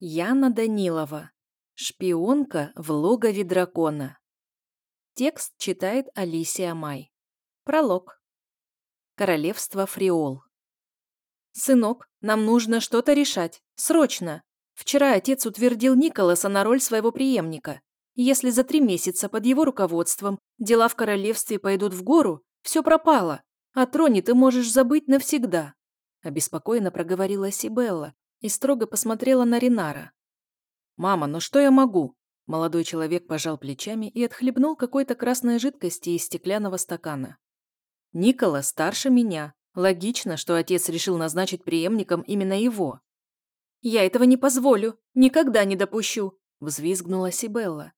Яна Данилова. Шпионка в логове дракона. Текст читает Алисия Май. Пролог. Королевство Фриол. «Сынок, нам нужно что-то решать. Срочно. Вчера отец утвердил Николаса на роль своего преемника. Если за три месяца под его руководством дела в королевстве пойдут в гору, все пропало. О троне ты можешь забыть навсегда», – обеспокоенно проговорила Сибелла, и строго посмотрела на Ринара. «Мама, ну что я могу?» Молодой человек пожал плечами и отхлебнул какой-то красной жидкости из стеклянного стакана. «Никола старше меня. Логично, что отец решил назначить преемником именно его». «Я этого не позволю, никогда не допущу», – взвизгнула Сибелла.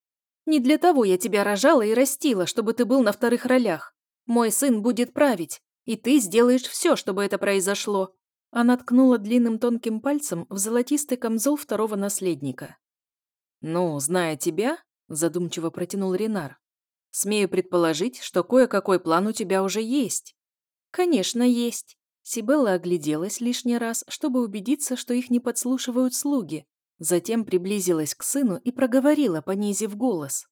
«Не для того я тебя рожала и растила, чтобы ты был на вторых ролях. Мой сын будет править, и ты сделаешь все, чтобы это произошло. Она ткнула длинным тонким пальцем в золотистый камзол второго наследника. «Ну, зная тебя», – задумчиво протянул Ренар, – «смею предположить, что кое-какой план у тебя уже есть». «Конечно, есть». Сибелла огляделась лишний раз, чтобы убедиться, что их не подслушивают слуги. Затем приблизилась к сыну и проговорила, понизив голос.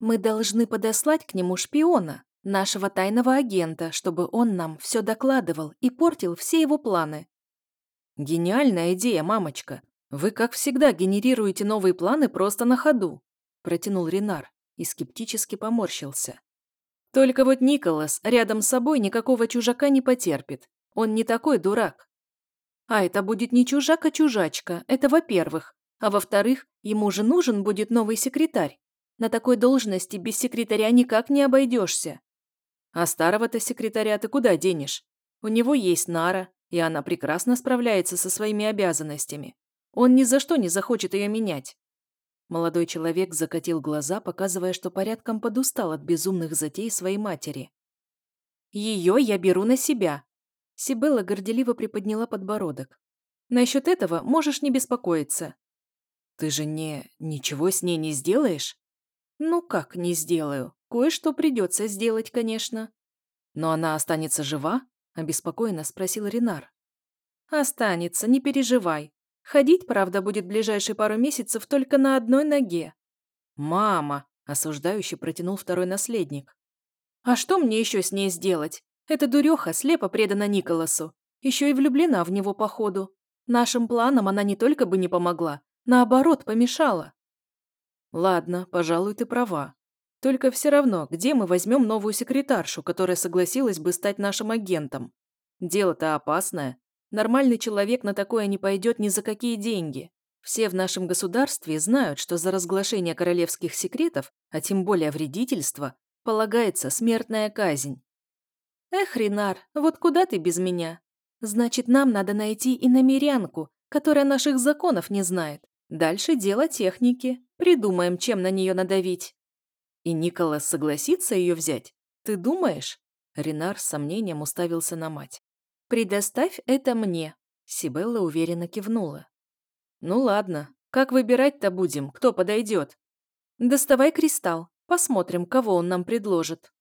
«Мы должны подослать к нему шпиона нашего тайного агента, чтобы он нам все докладывал и портил все его планы. Гениальная идея, мамочка. Вы, как всегда, генерируете новые планы просто на ходу, протянул Ренар и скептически поморщился. Только вот Николас рядом с собой никакого чужака не потерпит. Он не такой дурак. А это будет не чужак, а чужачка. Это во-первых. А во-вторых, ему же нужен будет новый секретарь. На такой должности без секретаря никак не обойдешься. А старого-то секретаря ты куда денешь? У него есть Нара, и она прекрасно справляется со своими обязанностями. Он ни за что не захочет ее менять. Молодой человек закатил глаза, показывая, что порядком подустал от безумных затей своей матери. «Ее я беру на себя», – Сибелла горделиво приподняла подбородок. «Насчет этого можешь не беспокоиться». «Ты же не... ничего с ней не сделаешь?» «Ну как не сделаю? Кое-что придется сделать, конечно. Но она останется жива? Обеспокоенно спросил Ренар. Останется, не переживай. Ходить, правда, будет ближайшие пару месяцев только на одной ноге. Мама, осуждающе протянул второй наследник. А что мне еще с ней сделать? Эта дуреха слепо предана Николасу. Еще и влюблена в него походу. Нашим планам она не только бы не помогла, наоборот, помешала. Ладно, пожалуй, ты права. Только все равно, где мы возьмем новую секретаршу, которая согласилась бы стать нашим агентом? Дело-то опасное. Нормальный человек на такое не пойдет ни за какие деньги. Все в нашем государстве знают, что за разглашение королевских секретов, а тем более вредительство, полагается смертная казнь. Эх, Ренар, вот куда ты без меня? Значит, нам надо найти и намерянку, которая наших законов не знает. Дальше дело техники. Придумаем, чем на нее надавить. И Николас согласится ее взять? Ты думаешь?» Ренар с сомнением уставился на мать. «Предоставь это мне», — Сибелла уверенно кивнула. «Ну ладно, как выбирать-то будем, кто подойдет?» «Доставай кристалл, посмотрим, кого он нам предложит».